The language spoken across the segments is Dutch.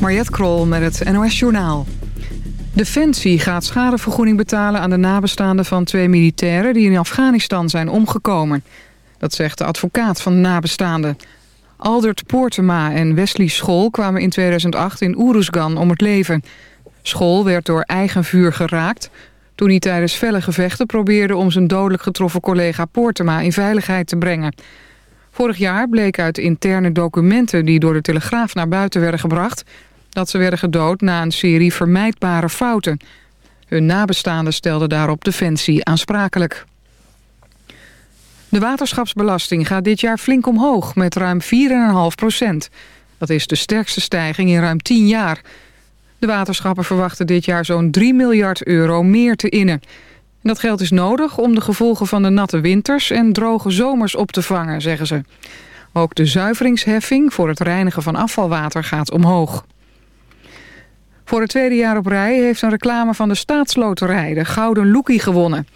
Mariette Krol met het NOS Journaal. Defensie gaat schadevergoeding betalen aan de nabestaanden van twee militairen... die in Afghanistan zijn omgekomen. Dat zegt de advocaat van de nabestaanden. Aldert Poortema en Wesley School kwamen in 2008 in Oeruzgan om het leven. School werd door eigen vuur geraakt... toen hij tijdens felle gevechten probeerde om zijn dodelijk getroffen collega Poortema in veiligheid te brengen... Vorig jaar bleek uit interne documenten die door de Telegraaf naar buiten werden gebracht... dat ze werden gedood na een serie vermijdbare fouten. Hun nabestaanden stelden daarop Defensie aansprakelijk. De waterschapsbelasting gaat dit jaar flink omhoog met ruim 4,5 procent. Dat is de sterkste stijging in ruim 10 jaar. De waterschappen verwachten dit jaar zo'n 3 miljard euro meer te innen dat geld is nodig om de gevolgen van de natte winters en droge zomers op te vangen, zeggen ze. Ook de zuiveringsheffing voor het reinigen van afvalwater gaat omhoog. Voor het tweede jaar op rij heeft een reclame van de staatsloterij de Gouden Loekie gewonnen.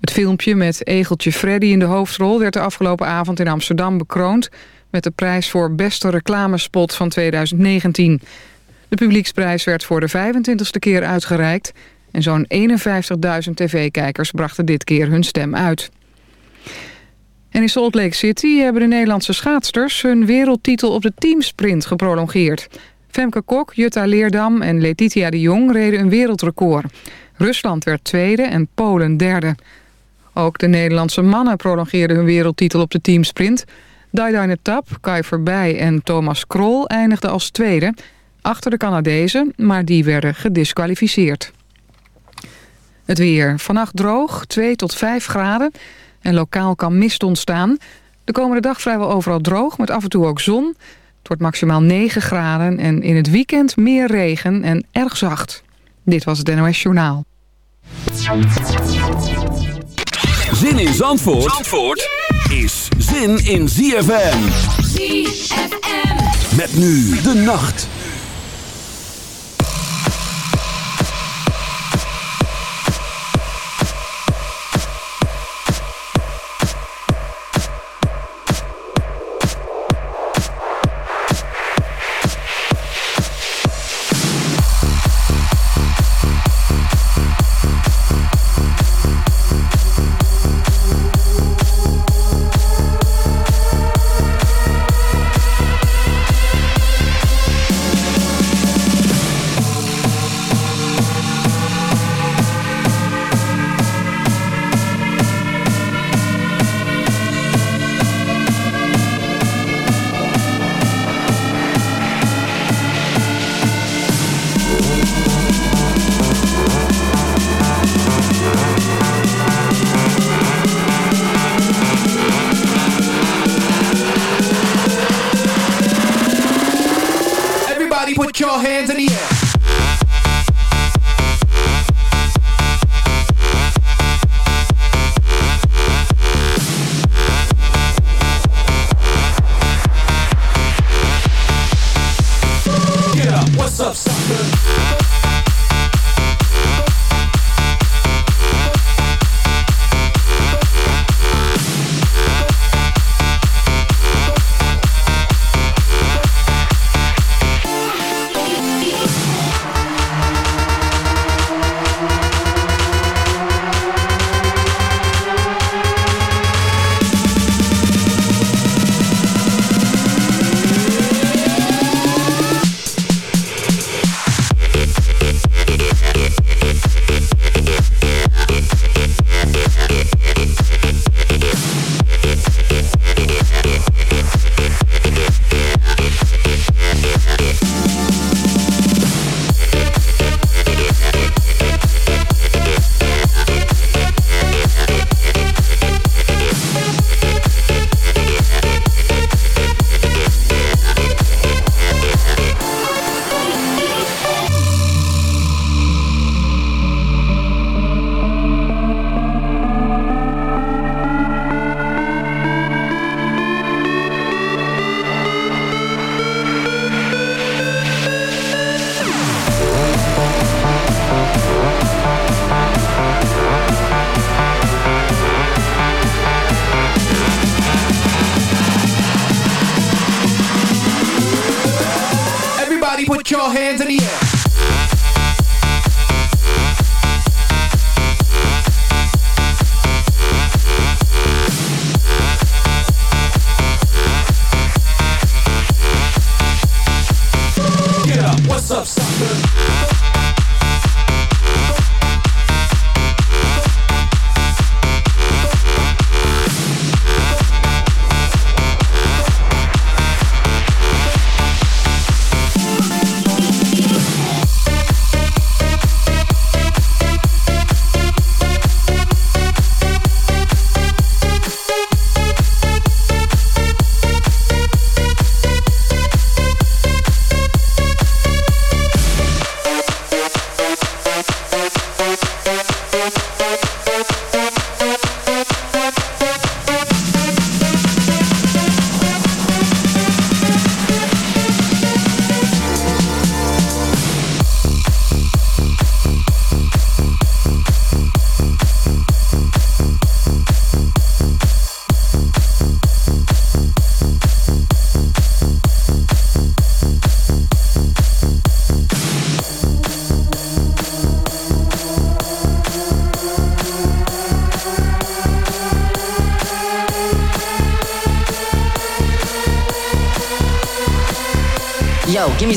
Het filmpje met Egeltje Freddy in de hoofdrol werd de afgelopen avond in Amsterdam bekroond... met de prijs voor beste reclamespot van 2019. De publieksprijs werd voor de 25e keer uitgereikt... En zo'n 51.000 tv-kijkers brachten dit keer hun stem uit. En in Salt Lake City hebben de Nederlandse schaatsters... hun wereldtitel op de teamsprint geprolongeerd. Femke Kok, Jutta Leerdam en Letitia de Jong reden een wereldrecord. Rusland werd tweede en Polen derde. Ook de Nederlandse mannen prolongeerden hun wereldtitel op de teamsprint. Daidaine Tap, Kai Verbij en Thomas Krol eindigden als tweede... achter de Canadezen, maar die werden gedisqualificeerd. Het weer. Vannacht droog, 2 tot 5 graden. En lokaal kan mist ontstaan. De komende dag vrijwel overal droog, met af en toe ook zon. Het wordt maximaal 9 graden en in het weekend meer regen en erg zacht. Dit was het NOS Journaal. Zin in Zandvoort, Zandvoort is zin in ZFM. ZFM. Met nu de nacht.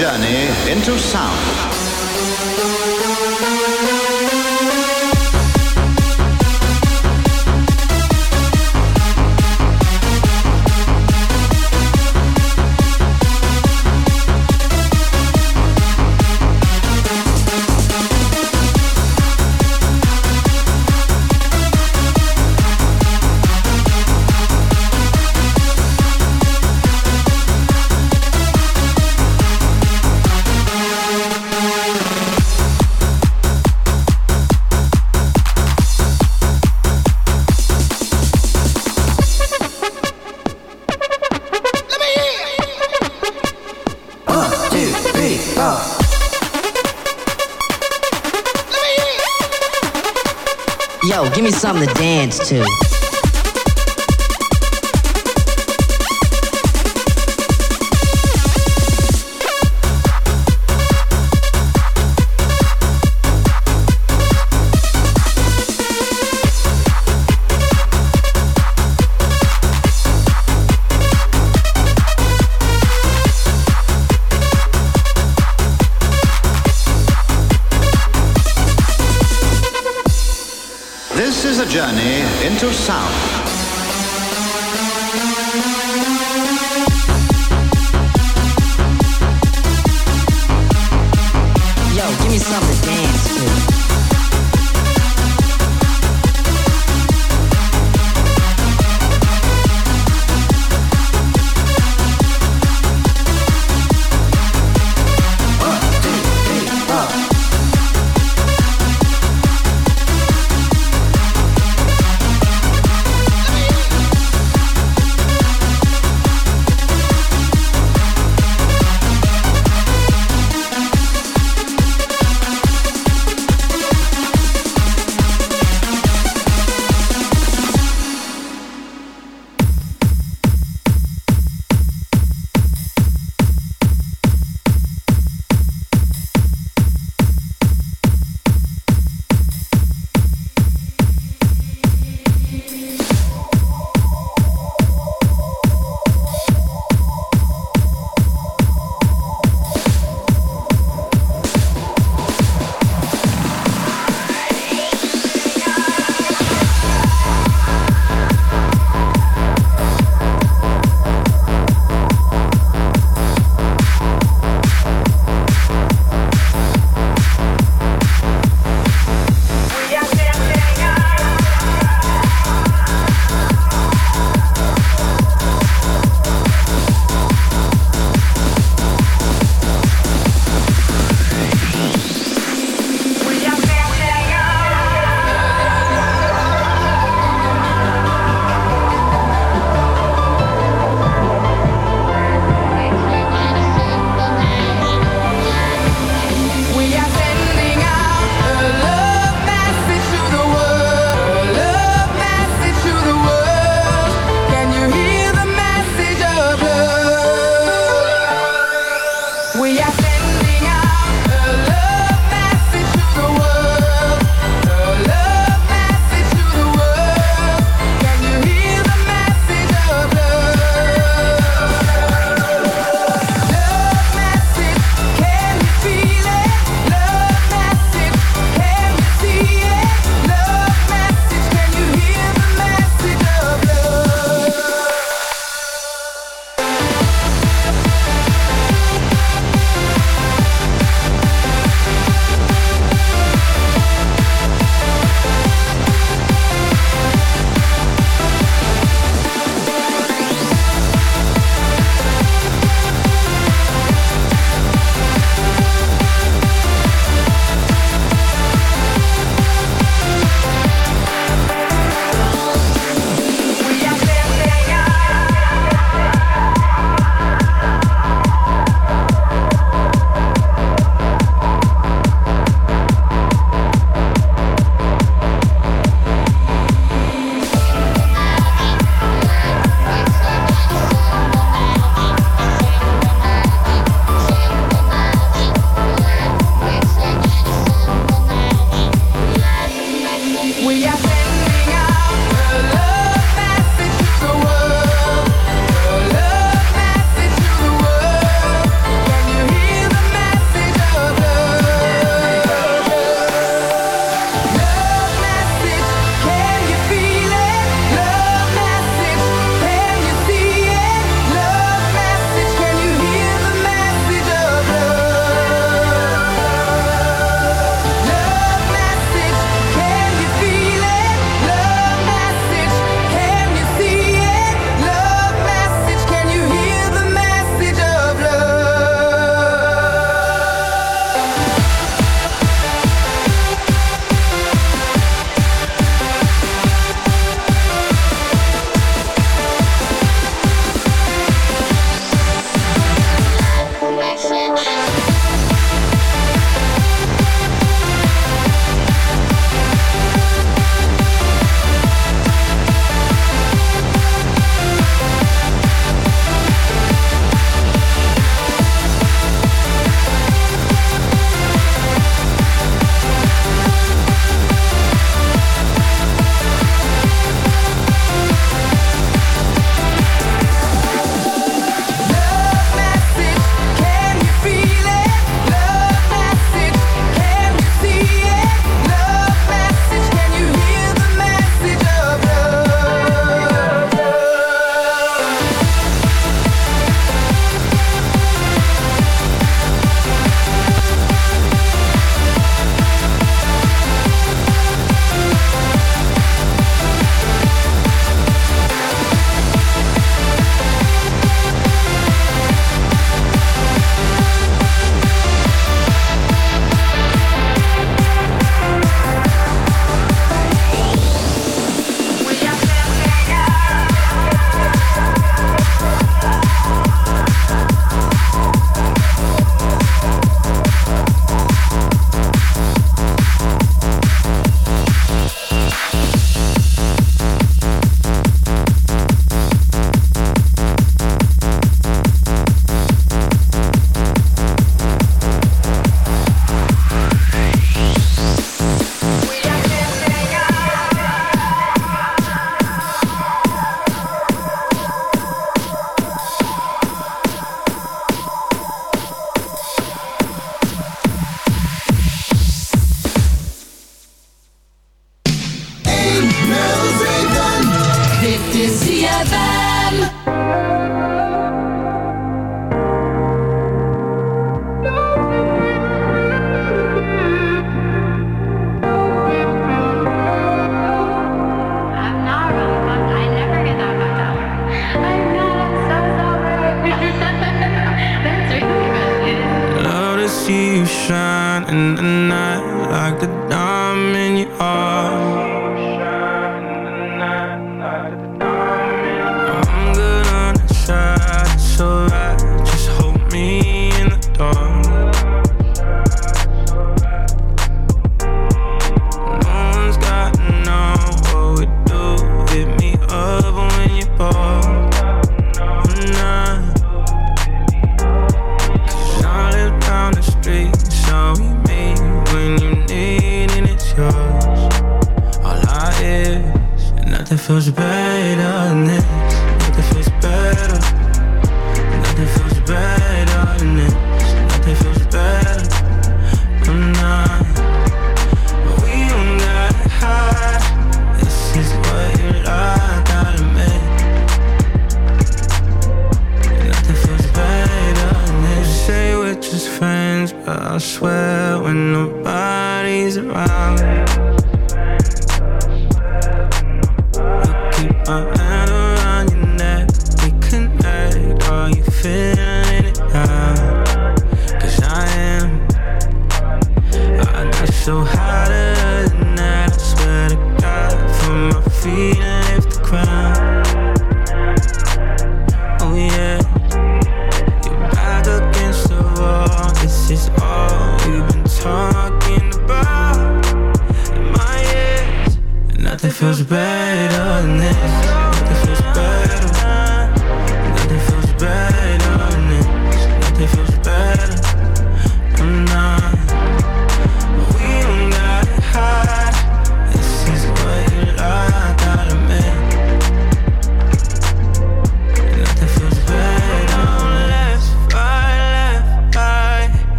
journey into sound. thanks.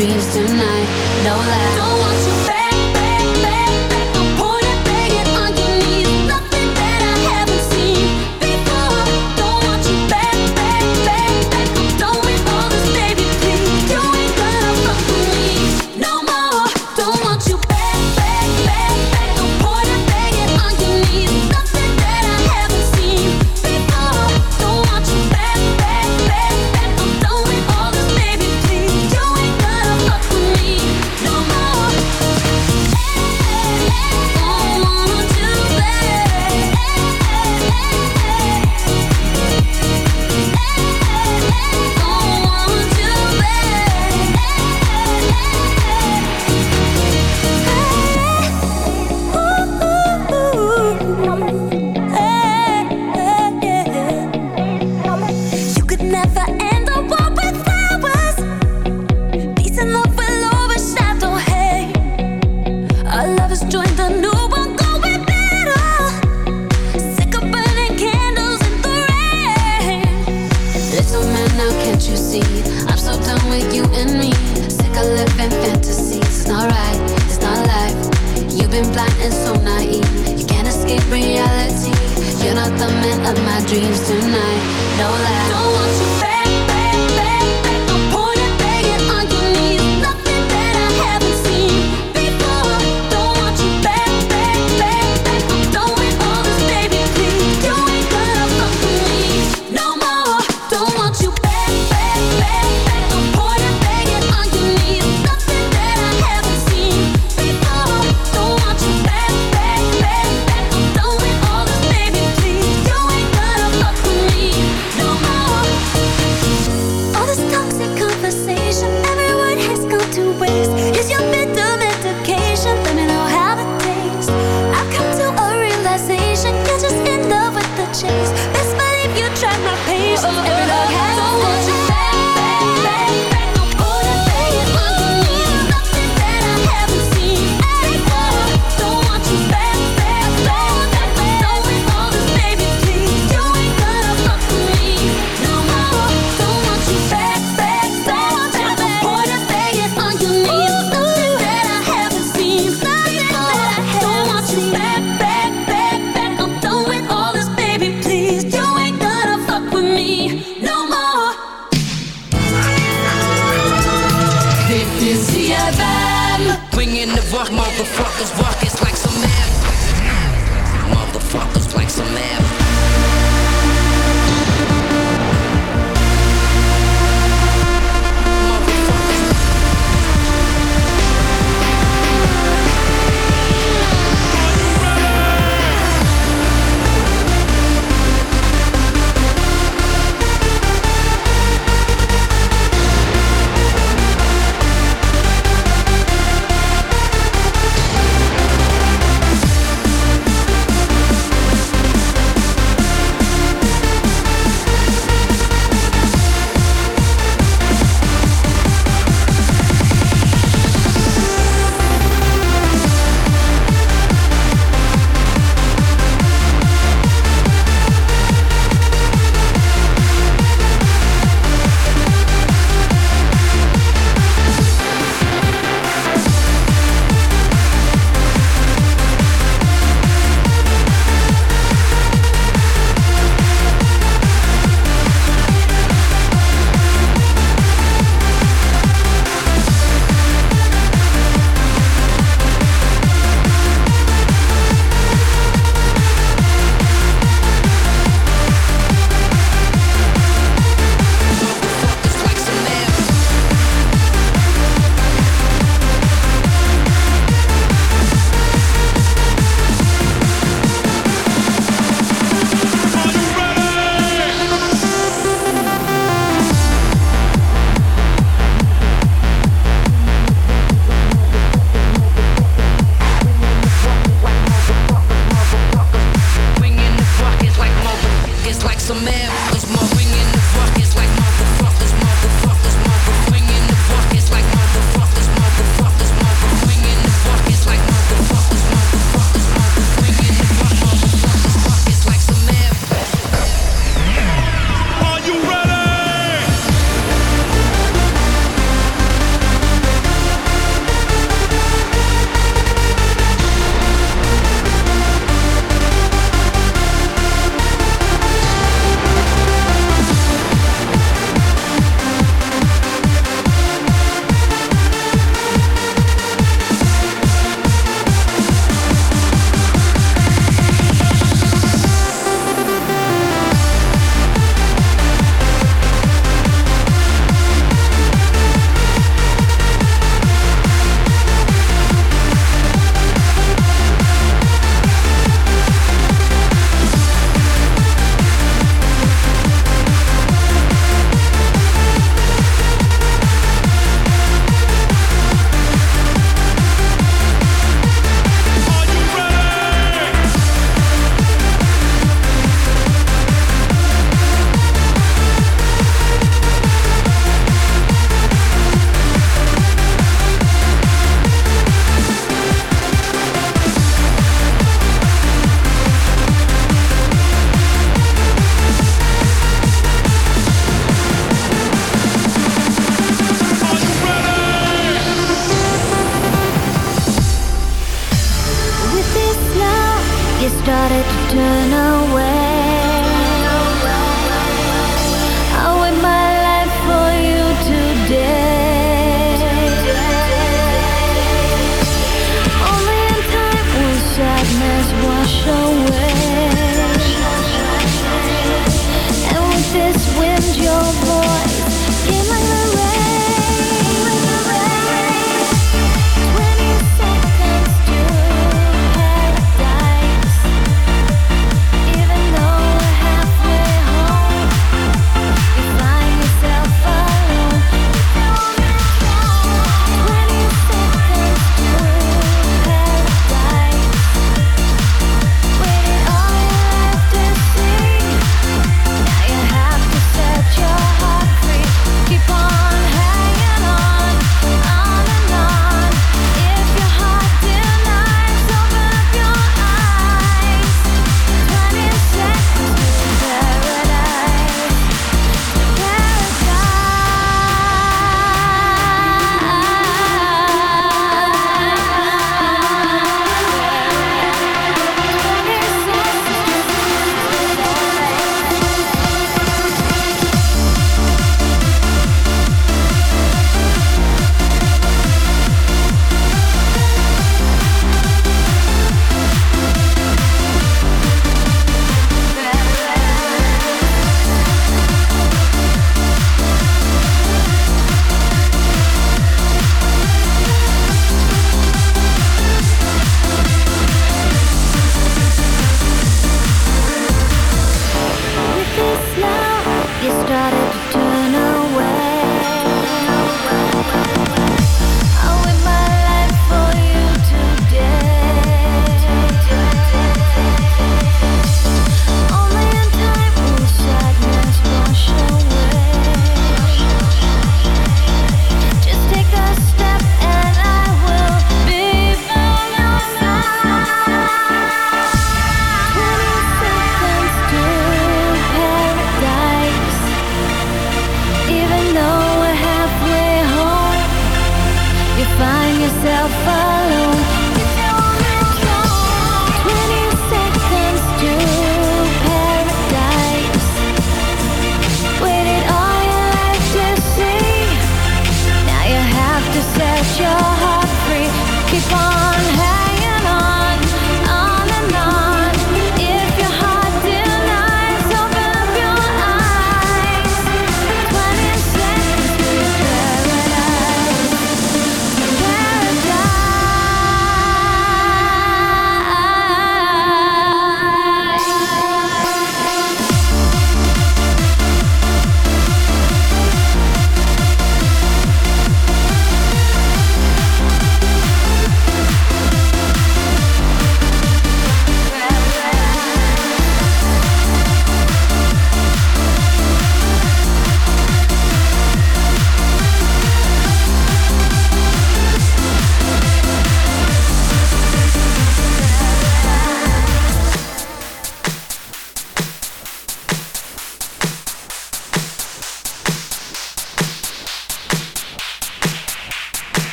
Dreams tonight. No lie. Don't want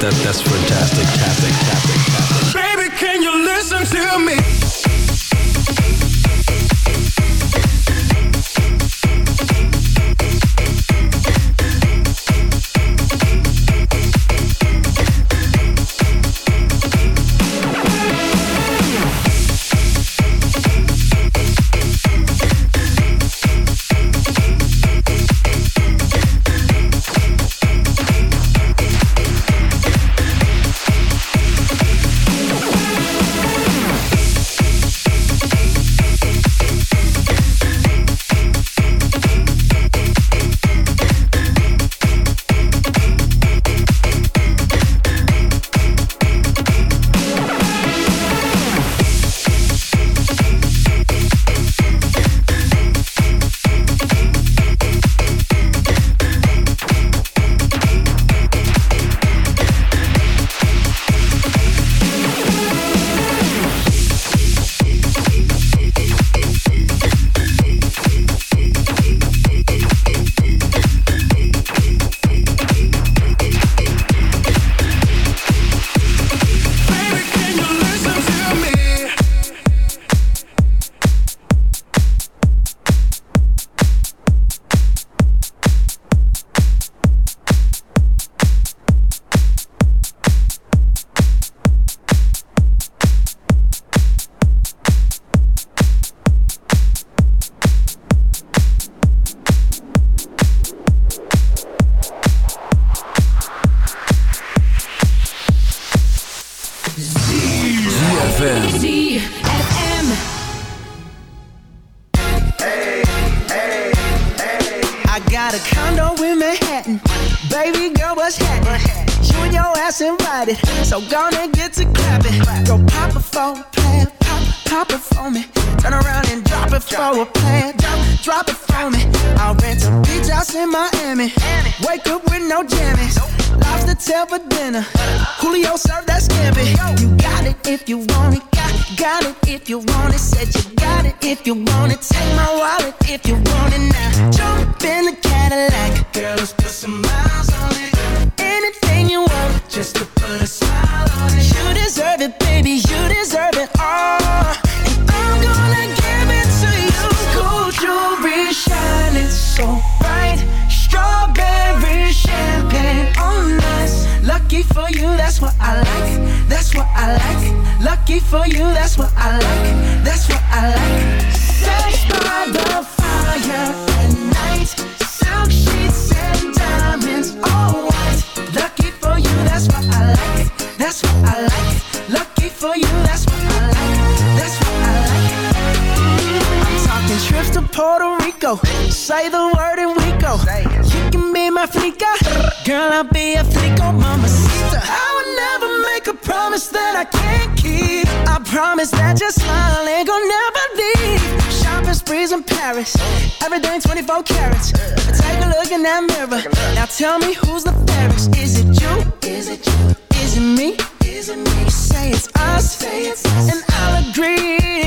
that, that's fantastic, fantastic, fantastic, fantastic. Baby, can you listen to me? Is it me? Is it me? You say it's us, say it's us. and I'll agree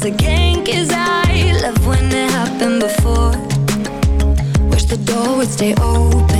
happens again Cause I love when it happened before. Wish the door would stay open.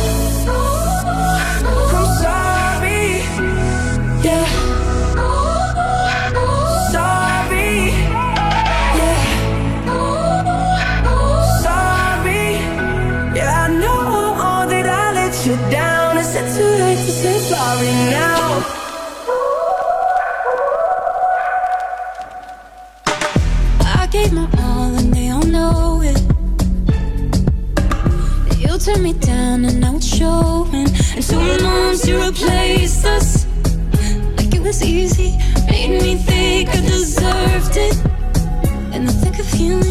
Turned me down and now it's showing. And two months you replaced us like it was easy. Made me think I deserved it. And I think of healing,